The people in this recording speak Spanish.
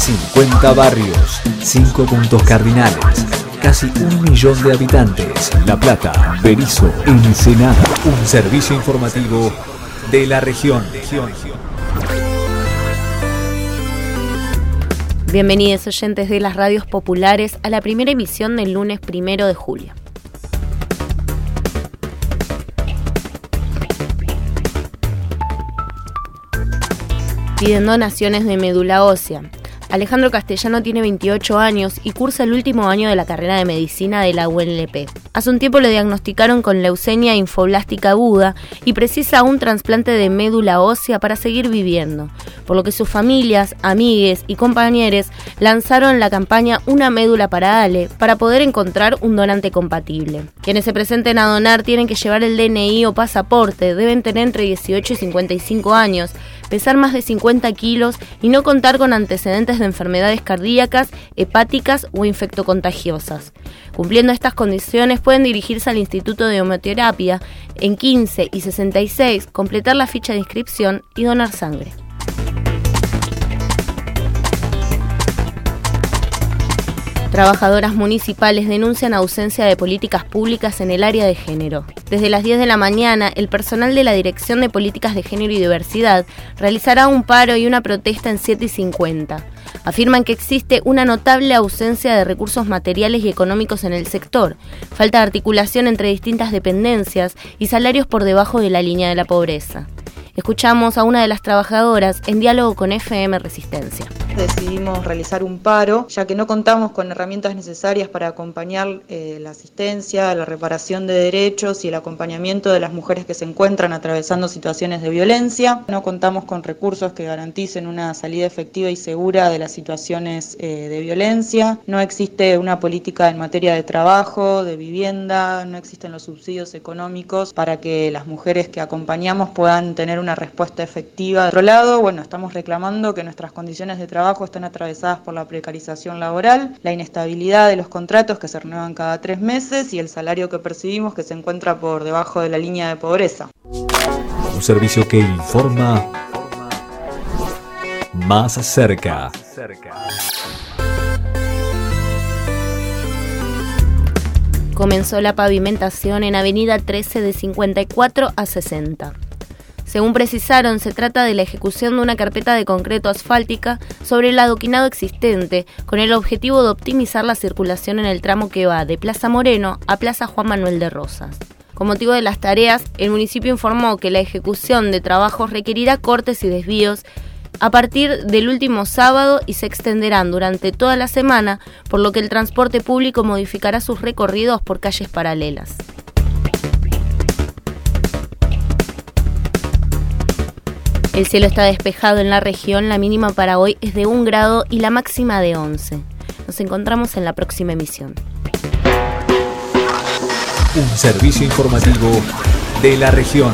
50 barrios, 5 puntos cardinales, casi un millón de habitantes. La Plata, Berizo, Ensenada. Un servicio informativo de la región. Bienvenidos oyentes de las radios populares a la primera emisión del lunes primero de julio. Piden donaciones de médula ósea. Alejandro Castellano tiene 28 años y cursa el último año de la carrera de medicina de la UNLP. Hace un tiempo le diagnosticaron con leucemia infoblástica aguda y precisa un trasplante de médula ósea para seguir viviendo, por lo que sus familias, amigues y compañeros lanzaron la campaña Una médula para Ale para poder encontrar un donante compatible. Quienes se presenten a donar tienen que llevar el DNI o pasaporte, deben tener entre 18 y 55 años, pesar más de 50 kilos y no contar con antecedentes de enfermedades cardíacas, hepáticas o infectocontagiosas. Cumpliendo estas condiciones pueden dirigirse al Instituto de Homeoterapia en 15 y 66, completar la ficha de inscripción y donar sangre. Trabajadoras municipales denuncian ausencia de políticas públicas en el área de género. Desde las 10 de la mañana, el personal de la Dirección de Políticas de Género y Diversidad realizará un paro y una protesta en 7 y 50. Afirman que existe una notable ausencia de recursos materiales y económicos en el sector, falta de articulación entre distintas dependencias y salarios por debajo de la línea de la pobreza. Escuchamos a una de las trabajadoras en diálogo con FM Resistencia. Decidimos realizar un paro, ya que no contamos con herramientas necesarias para acompañar eh, la asistencia, la reparación de derechos y el acompañamiento de las mujeres que se encuentran atravesando situaciones de violencia. No contamos con recursos que garanticen una salida efectiva y segura de las situaciones eh, de violencia. No existe una política en materia de trabajo, de vivienda, no existen los subsidios económicos para que las mujeres que acompañamos puedan tener una respuesta efectiva. De otro lado, bueno, estamos reclamando que nuestras condiciones de trabajo están atravesadas por la precarización laboral, la inestabilidad de los contratos que se renuevan cada tres meses y el salario que percibimos que se encuentra por debajo de la línea de pobreza. Un servicio que informa más cerca. Comenzó la pavimentación en Avenida 13 de 54 a 60. Según precisaron, se trata de la ejecución de una carpeta de concreto asfáltica sobre el adoquinado existente, con el objetivo de optimizar la circulación en el tramo que va de Plaza Moreno a Plaza Juan Manuel de Rosas. Con motivo de las tareas, el municipio informó que la ejecución de trabajos requerirá cortes y desvíos a partir del último sábado y se extenderán durante toda la semana, por lo que el transporte público modificará sus recorridos por calles paralelas. El cielo está despejado en la región, la mínima para hoy es de 1 grado y la máxima de 11. Nos encontramos en la próxima emisión. Un servicio informativo de la región.